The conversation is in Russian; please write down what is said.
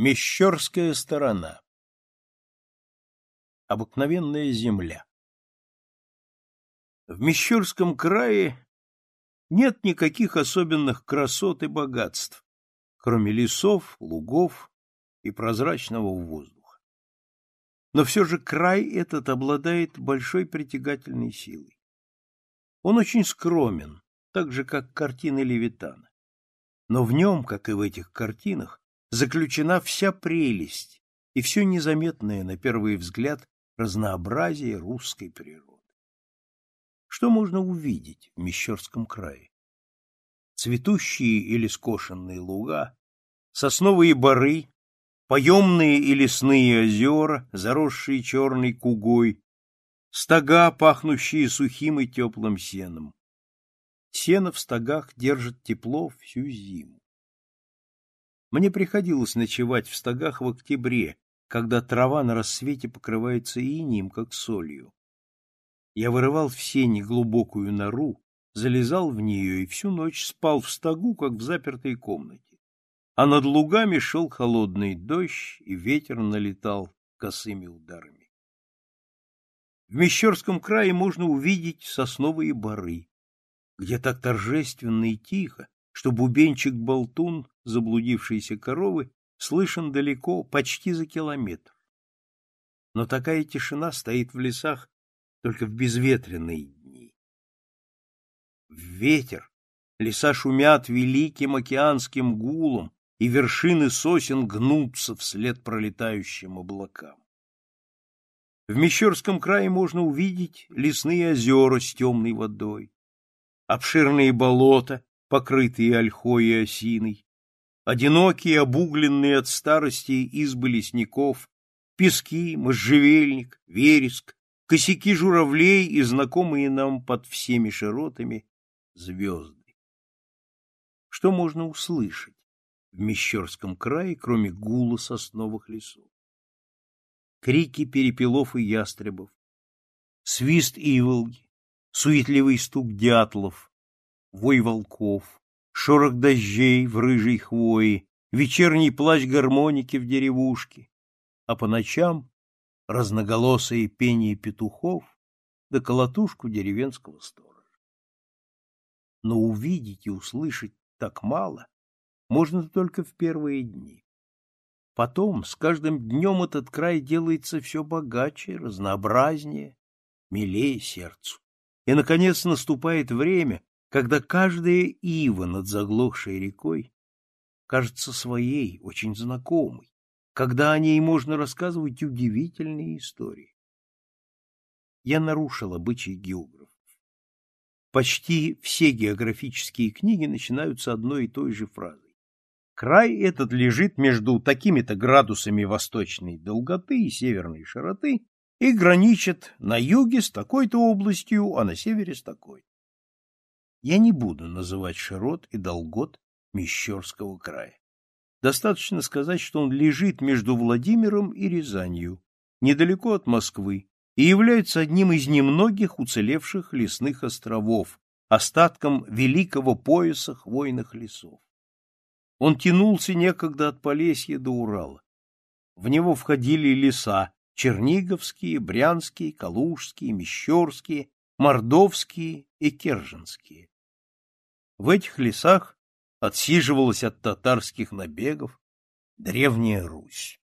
Мещерская сторона. Обыкновенная земля. В Мещерском крае нет никаких особенных красот и богатств, кроме лесов, лугов и прозрачного воздуха. Но все же край этот обладает большой притягательной силой. Он очень скромен, так же, как картины Левитана. Но в нем, как и в этих картинах, заключена вся прелесть и все незаметное, на первый взгляд, разнообразие русской природы. Что можно увидеть в Мещерском крае? Цветущие или скошенные луга, сосновые бары, поемные и лесные озера, заросшие черной кугой, стога, пахнущие сухим и теплым сеном. Сено в стогах держит тепло всю зиму. Мне приходилось ночевать в стогах в октябре, когда трава на рассвете покрывается инием, как солью. Я вырывал в сени глубокую нору, залезал в нее и всю ночь спал в стогу, как в запертой комнате. А над лугами шел холодный дождь, и ветер налетал косыми ударами. В Мещерском крае можно увидеть сосновые бары, где так торжественно и тихо что бубенчик-болтун, заблудившиеся коровы, слышен далеко, почти за километр. Но такая тишина стоит в лесах только в безветренные дни. В ветер леса шумят великим океанским гулом, и вершины сосен гнутся вслед пролетающим облакам. В Мещерском крае можно увидеть лесные озера с темной водой, обширные болота, покрытые ольхой и осиной, одинокие, обугленные от старости избы лесников, пески, можжевельник, вереск, косяки журавлей и знакомые нам под всеми широтами звезды. Что можно услышать в Мещерском крае, кроме гула сосновых лесов? Крики перепелов и ястребов, свист иволги, суетливый стук дятлов, вой волков, шорох дождей в рыжей хвои, вечерний плач гармоники в деревушке, а по ночам разноголосое пение петухов да колотушку деревенского сторожа. Но увидеть и услышать так мало можно только в первые дни. Потом, с каждым днем этот край делается все богаче, разнообразнее, милее сердцу. И, наконец, наступает время, когда каждая ива над заглохшей рекой кажется своей, очень знакомой, когда о ней можно рассказывать удивительные истории. Я нарушил обычай географов. Почти все географические книги начинаются одной и той же фразой. Край этот лежит между такими-то градусами восточной долготы и северной широты и граничит на юге с такой-то областью, а на севере с такой. Я не буду называть Широт и Долгот Мещерского края. Достаточно сказать, что он лежит между Владимиром и Рязанью, недалеко от Москвы, и является одним из немногих уцелевших лесных островов, остатком великого пояса хвойных лесов. Он тянулся некогда от Полесья до Урала. В него входили леса черниговские, брянские, калужские, мещерские, мордовские и керженские. В этих лесах отсиживалась от татарских набегов древняя Русь.